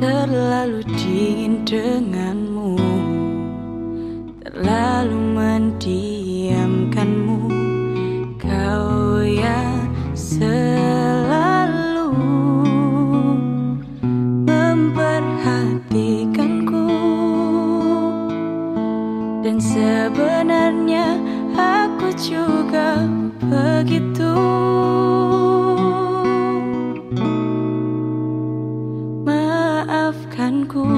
Terlalu dingin denganmu Terlalu mendiamkanmu. Kau yang selalu Memperhatikanku. Dan sebenarnya aku juga begitu. Maafkanku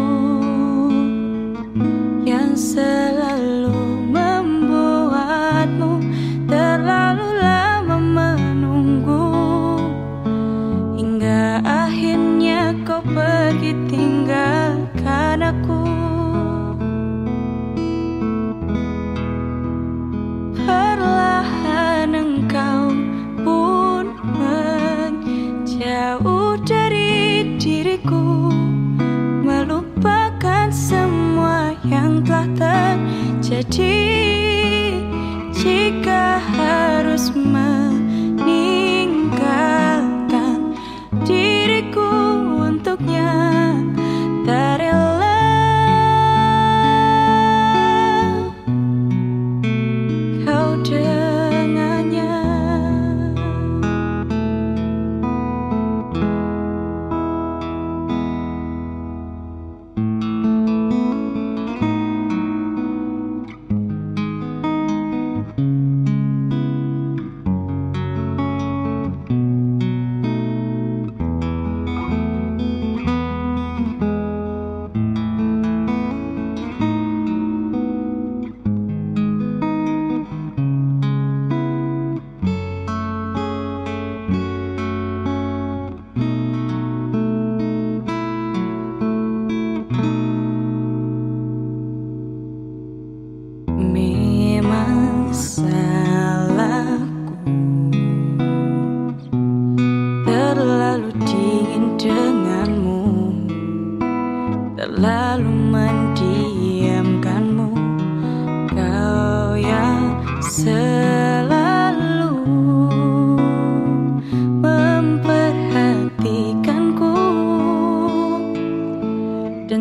yang selalu see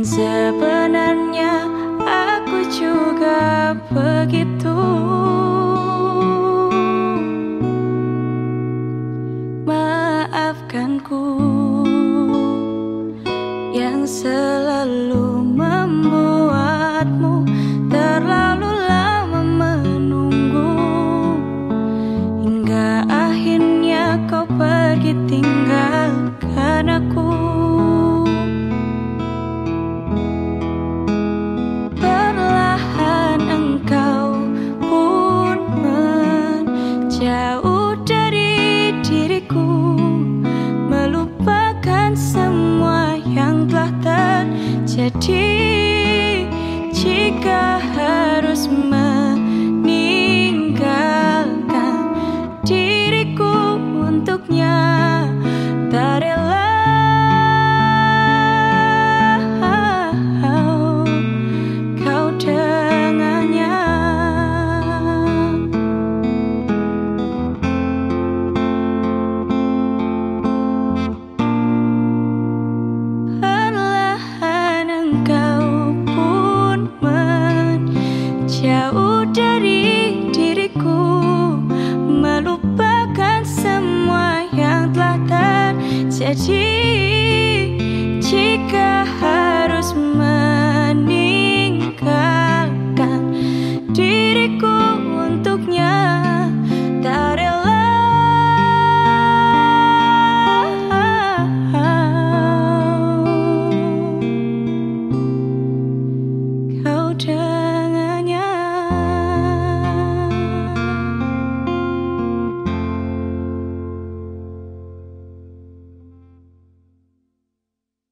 Sebenarnya aku juga begitu Maafkanku yang selalu membuatmu terlalu lama menunggu hingga akhirnya kau pergi tinggalkan aku. Terjadi Jika harus meninggalkan diriku untuknya semua yang telah terjadi Jika